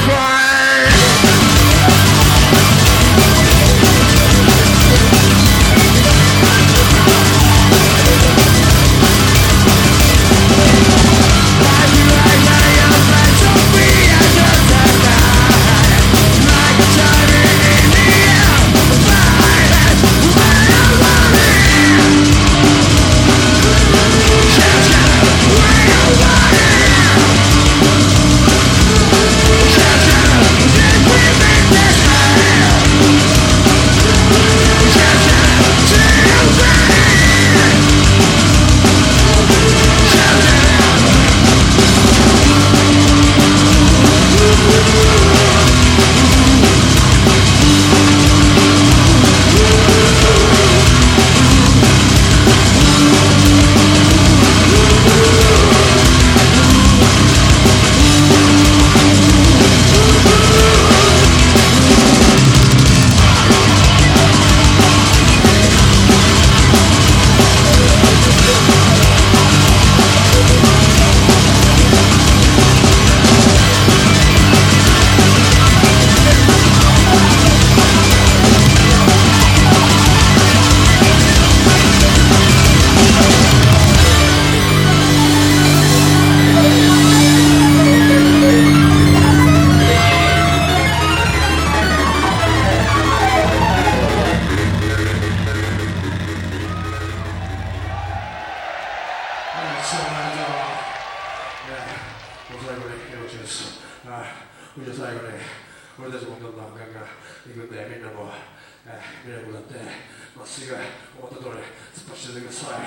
cry. そうなんだろう、ね、もう最後によろしいですじゃ最後に俺た。ちもどんどんガンガン行くんでみんなも、えー、ミラクルだってまっすぐ思った。通り突っ走ってください